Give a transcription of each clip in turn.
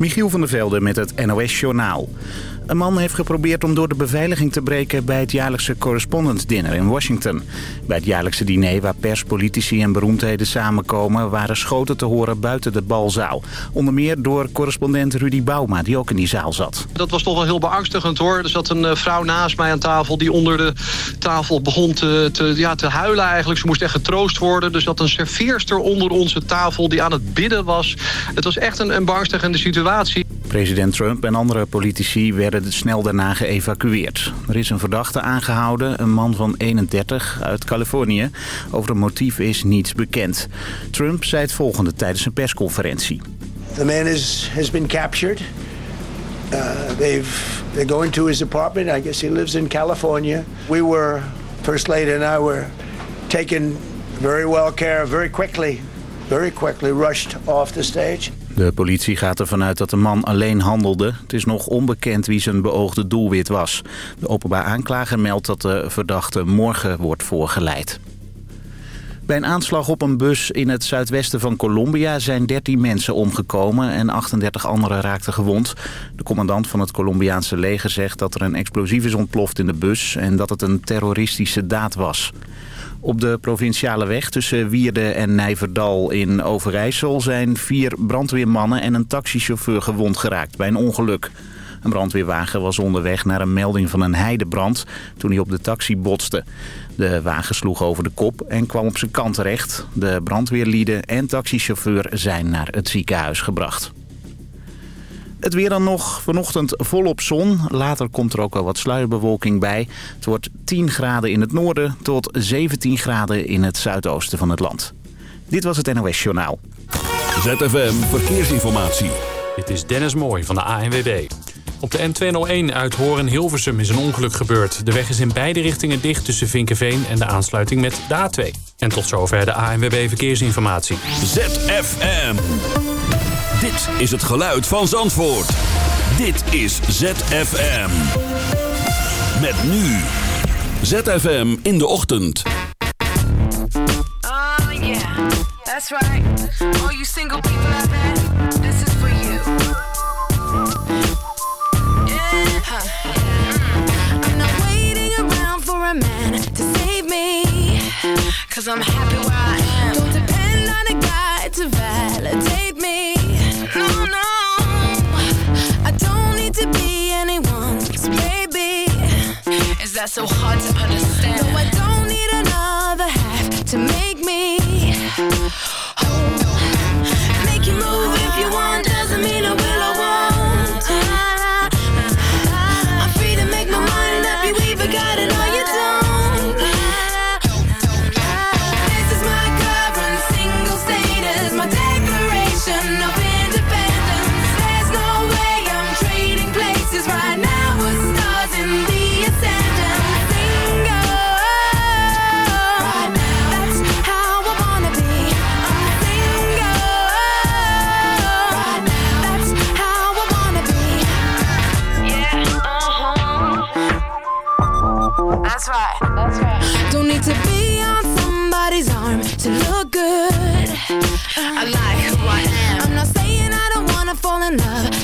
Michiel van der Velde met het NOS-journaal. Een man heeft geprobeerd om door de beveiliging te breken bij het jaarlijkse Correspondence Dinner in Washington. Bij het jaarlijkse diner waar pers, politici en beroemdheden samenkomen waren schoten te horen buiten de balzaal. Onder meer door correspondent Rudy Bauma die ook in die zaal zat. Dat was toch wel heel beangstigend hoor. Er zat een eh, vrouw naast mij aan tafel die onder de tafel begon te, ja, te huilen eigenlijk. Ze moest echt getroost worden. Dus dat een serveerster onder onze tafel die aan het bidden was. Het was echt een, een beangstigende situatie. President Trump en andere politici werden snel daarna geëvacueerd. Er is een verdachte aangehouden, een man van 31 uit Californië. Over het motief is niets bekend. Trump zei het volgende tijdens een persconferentie. The man is, has been captured. Uh, they've, they're going to his apartment. I guess he lives in California. We were, First Lady and I were taken very well care of very quickly, very quickly rushed off the stage. De politie gaat ervan uit dat de man alleen handelde. Het is nog onbekend wie zijn beoogde doelwit was. De openbaar aanklager meldt dat de verdachte morgen wordt voorgeleid. Bij een aanslag op een bus in het zuidwesten van Colombia zijn 13 mensen omgekomen en 38 anderen raakten gewond. De commandant van het Colombiaanse leger zegt dat er een explosief is ontploft in de bus en dat het een terroristische daad was. Op de provinciale weg tussen Wierde en Nijverdal in Overijssel zijn vier brandweermannen en een taxichauffeur gewond geraakt bij een ongeluk. Een brandweerwagen was onderweg naar een melding van een heidebrand toen hij op de taxi botste. De wagen sloeg over de kop en kwam op zijn kant terecht. De brandweerlieden en taxichauffeur zijn naar het ziekenhuis gebracht. Het weer dan nog. Vanochtend volop zon. Later komt er ook wel wat sluierbewolking bij. Het wordt 10 graden in het noorden tot 17 graden in het zuidoosten van het land. Dit was het NOS Journaal. ZFM Verkeersinformatie. Dit is Dennis Mooij van de ANWB. Op de N201 uit Horen-Hilversum is een ongeluk gebeurd. De weg is in beide richtingen dicht tussen Vinkenveen en de aansluiting met de A2. En tot zover de ANWB Verkeersinformatie. ZFM. Dit is het geluid van Zandvoort. Dit is ZFM. Met nu. ZFM in de ochtend. Oh yeah, that's right. All you single people out there, this is for you. Yeah, yeah. I'm not waiting around for a man to save me. Cause I'm happy where I Is that so hard to understand?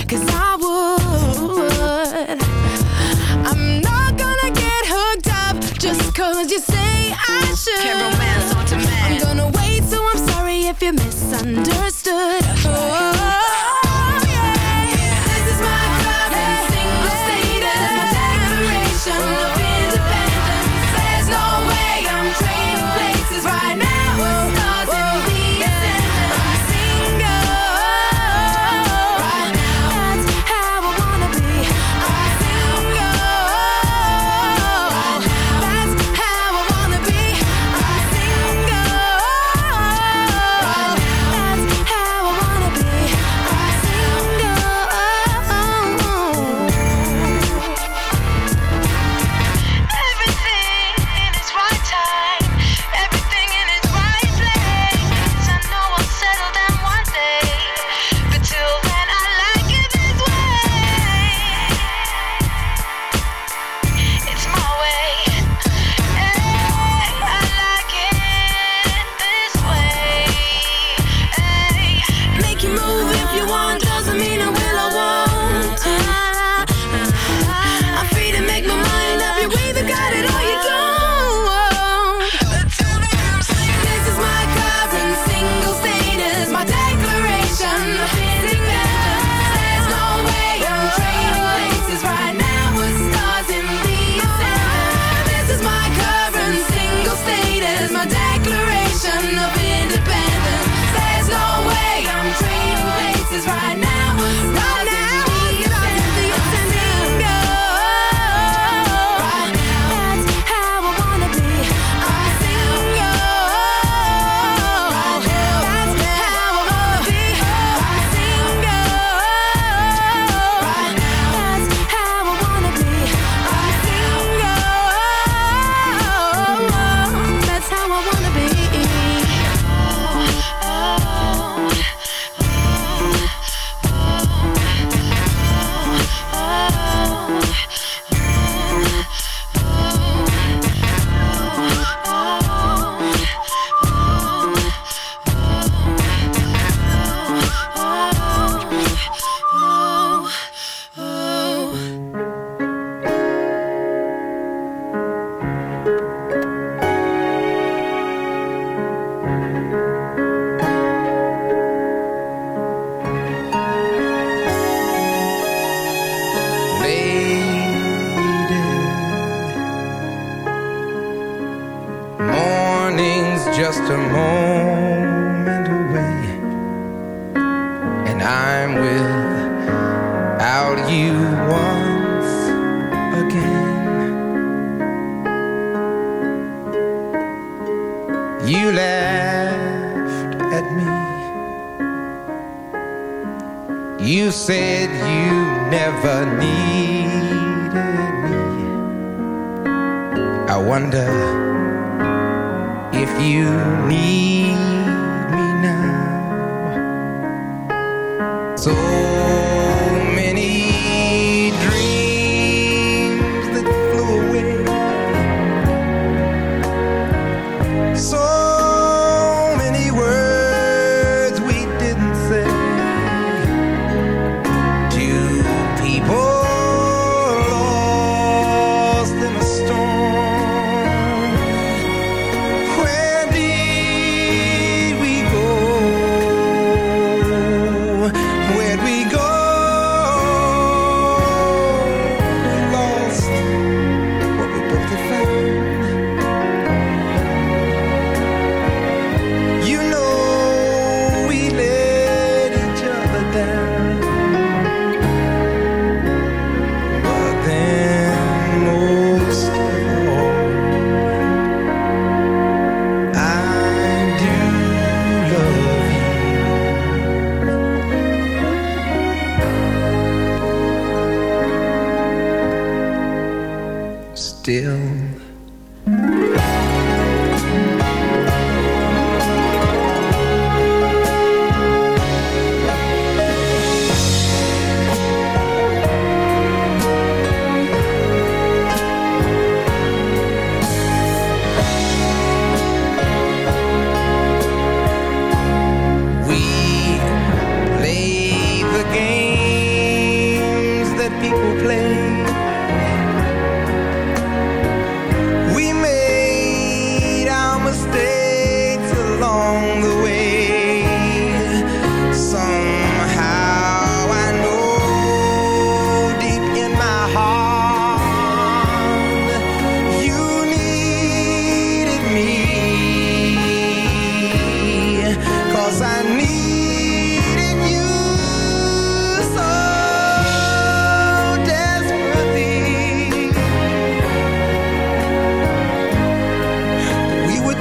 Cause I would. I'm not gonna get hooked up just cause you say I should. Can't romance on demand. I'm gonna wait, so I'm sorry if you misunderstood.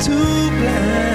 Too blind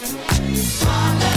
The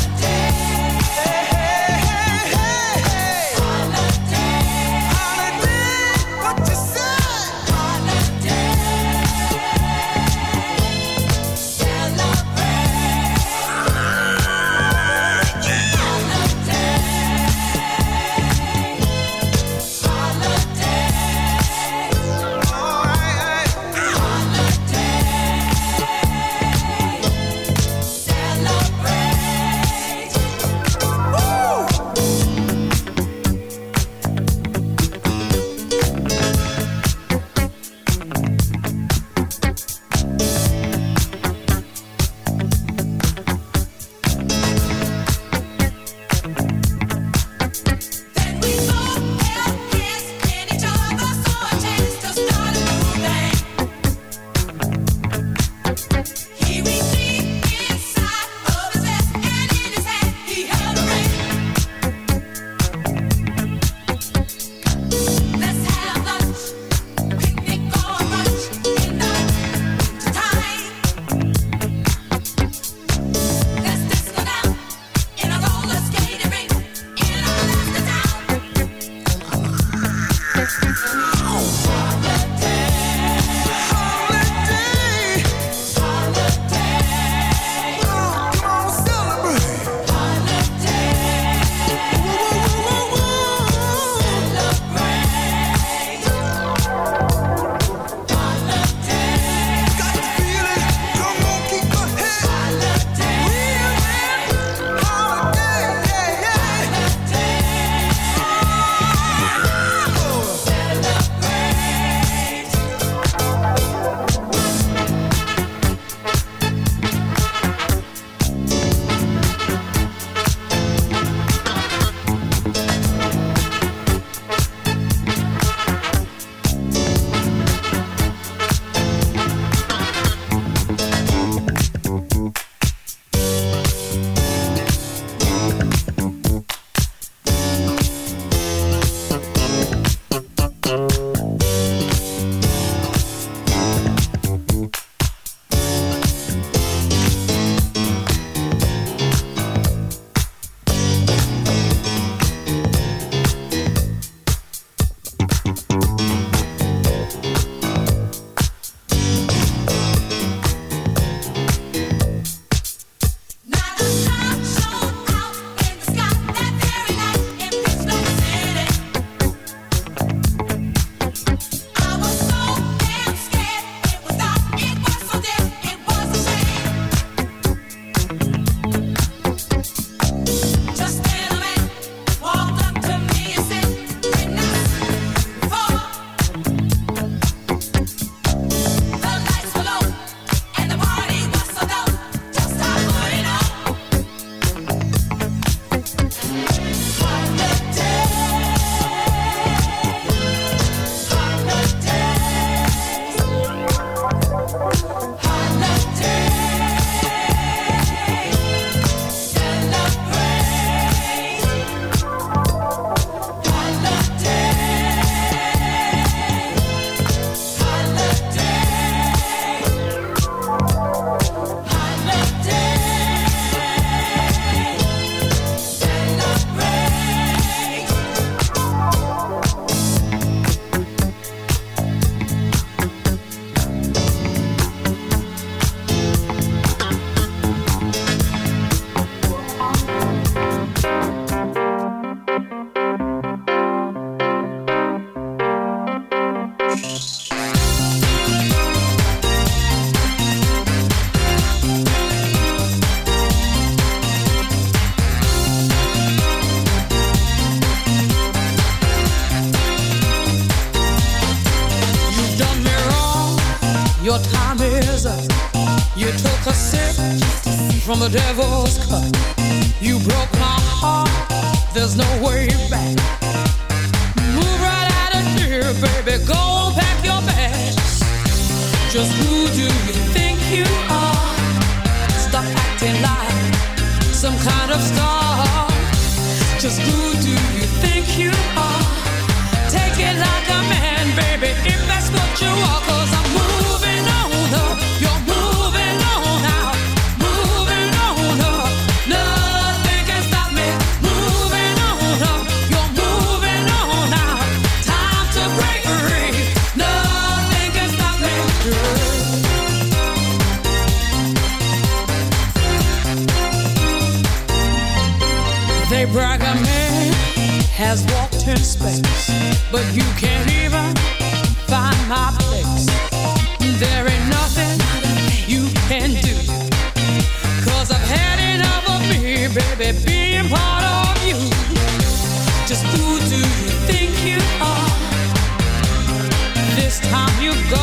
This time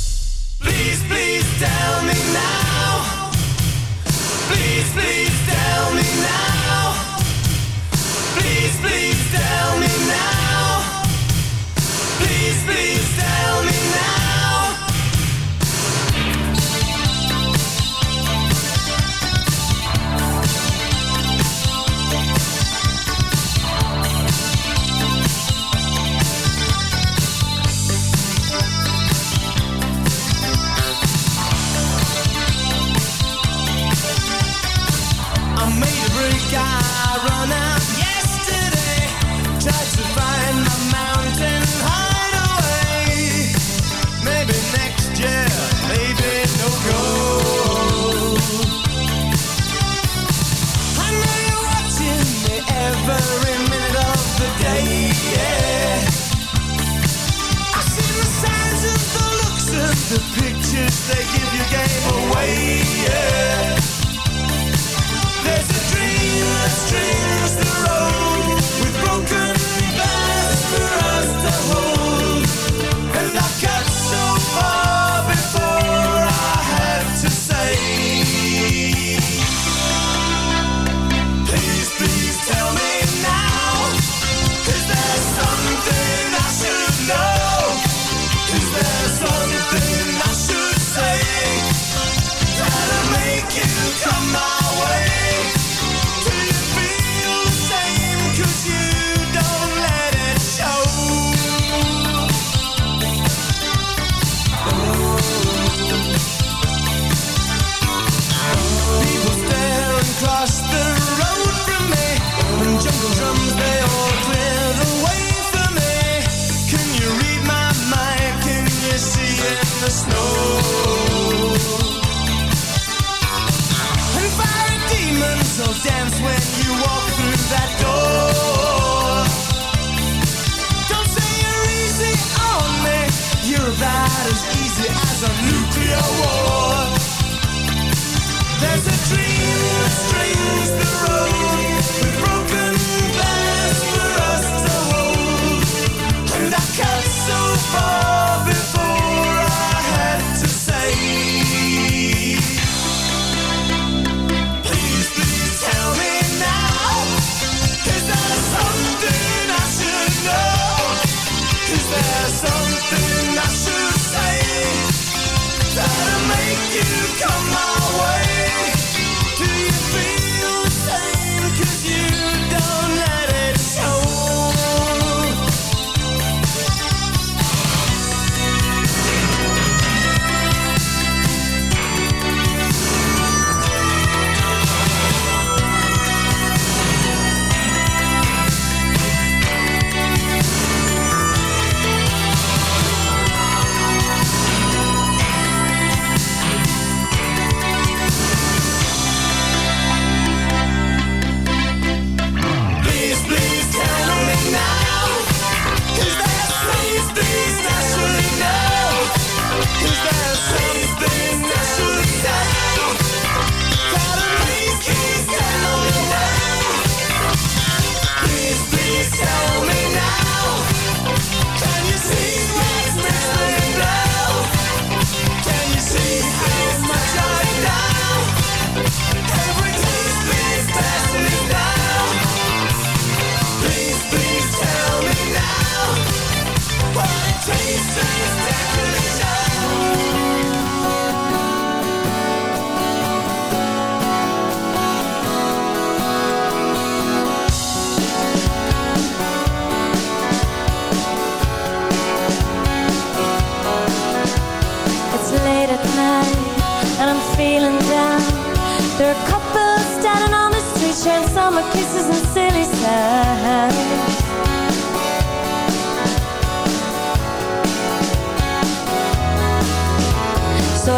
so far.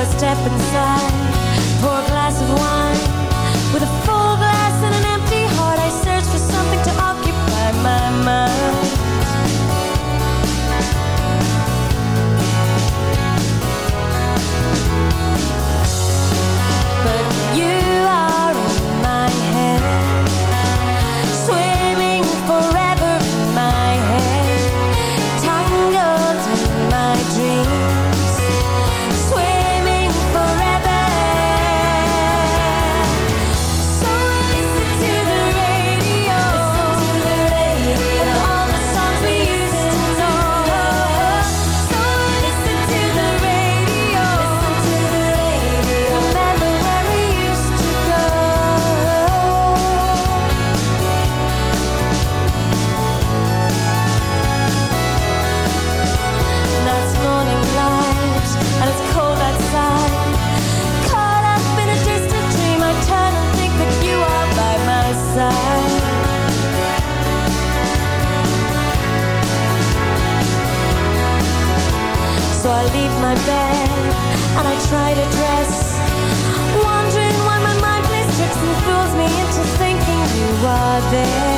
step inside. there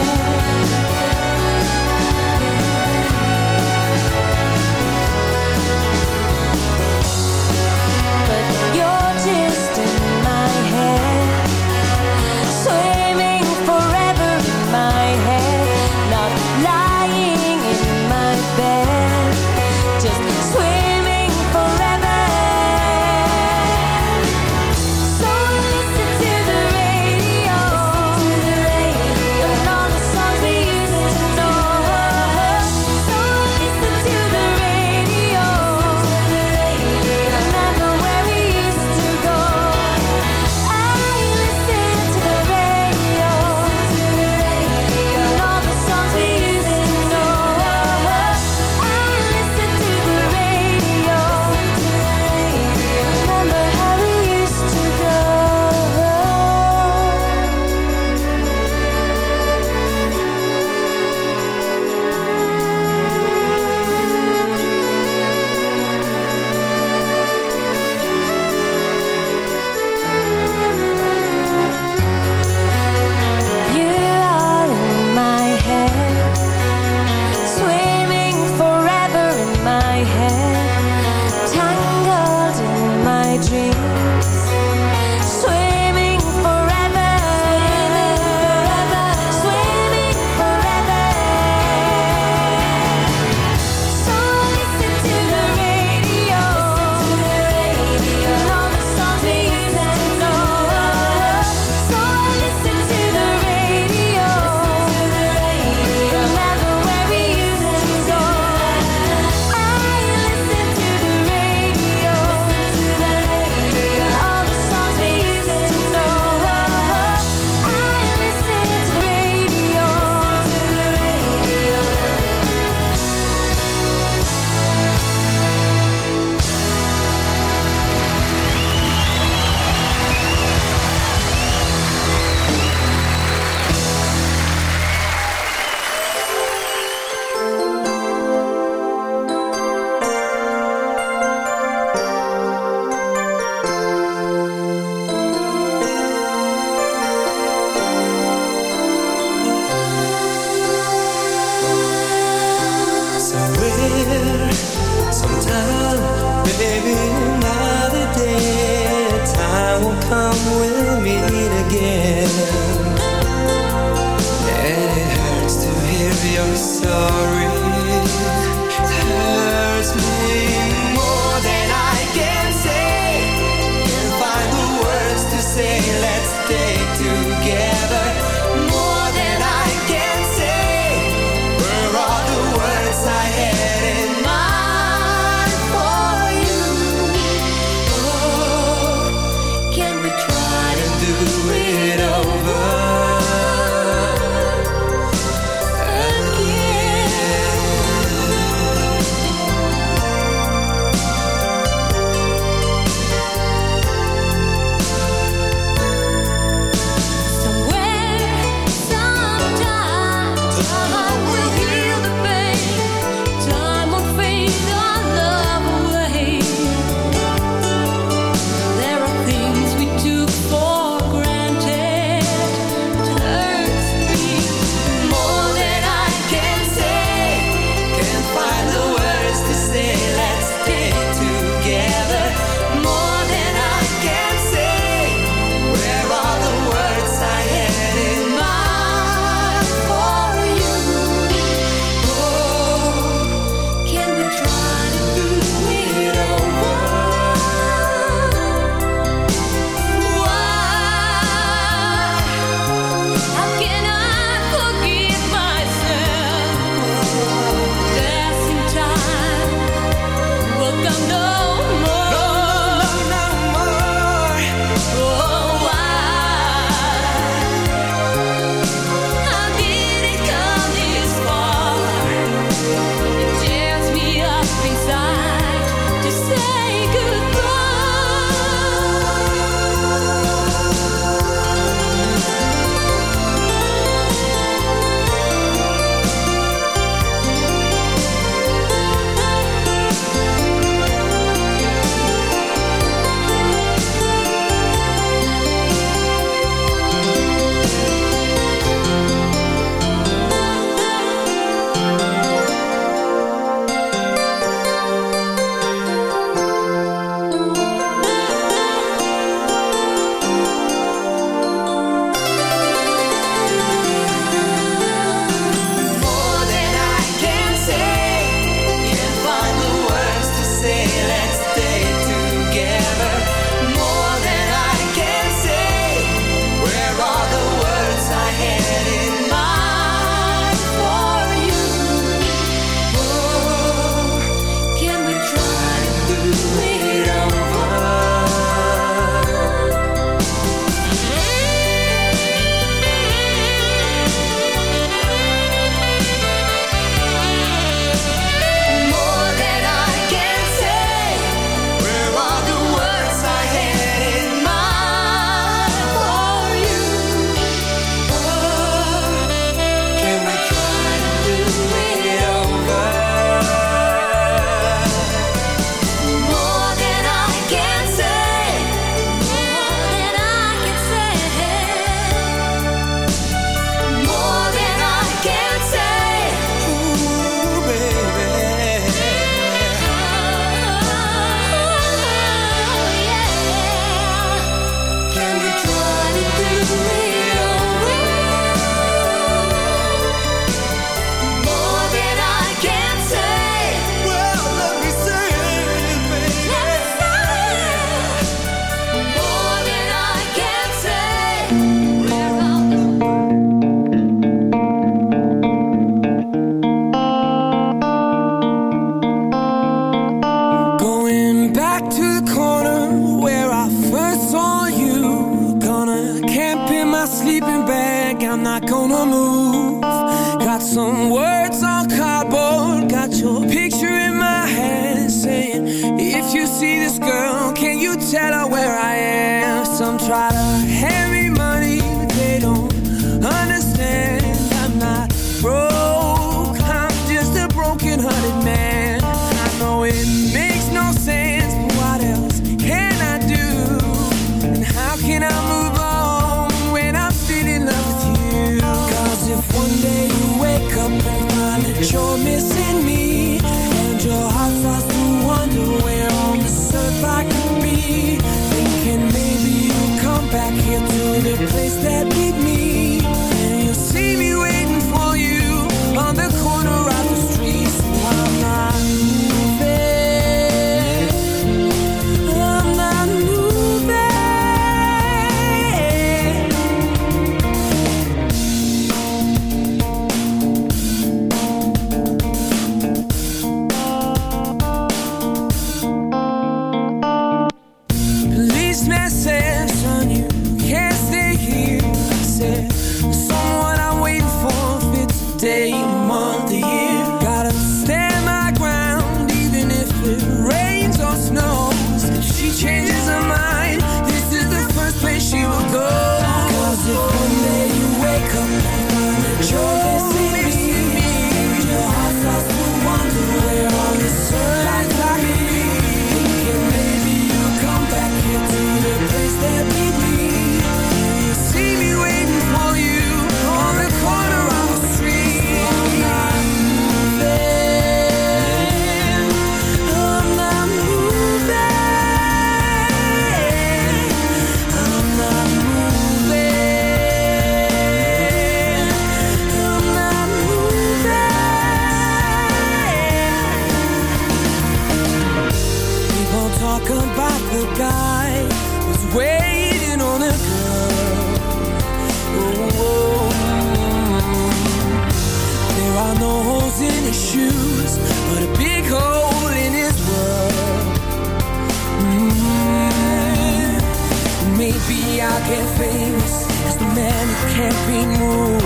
man who can't be moved.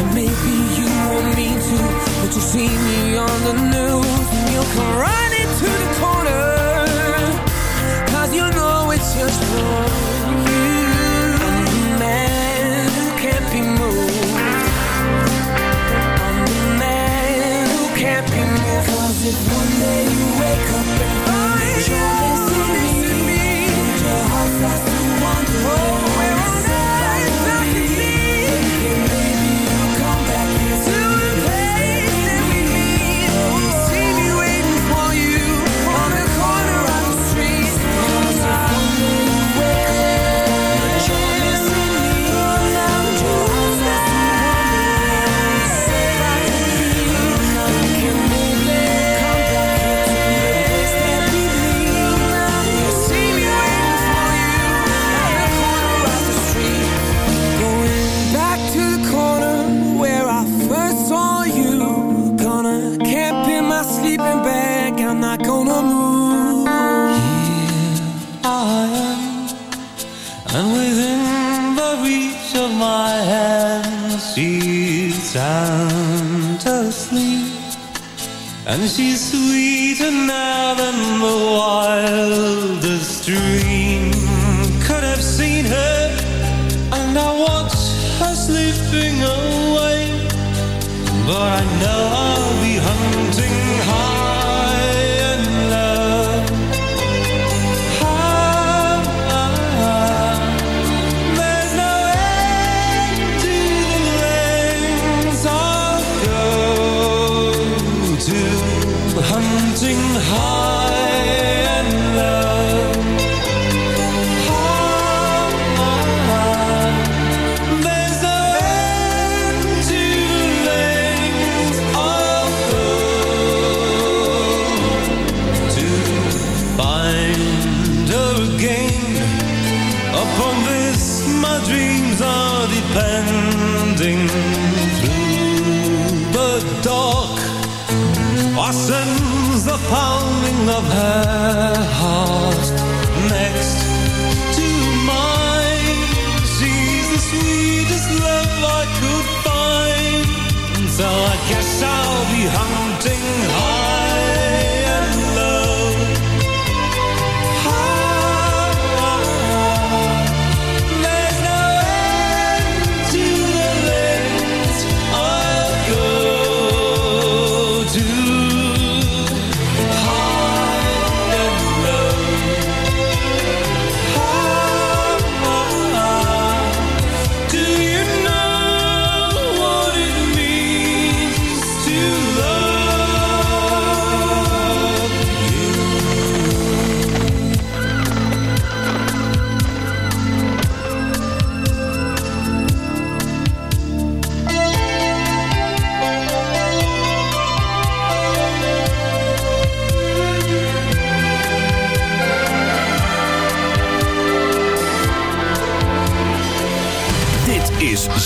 And maybe you want me to, but you see me on the news and you'll cry. And she's sweeter now than the wild sing high. pounding of her heart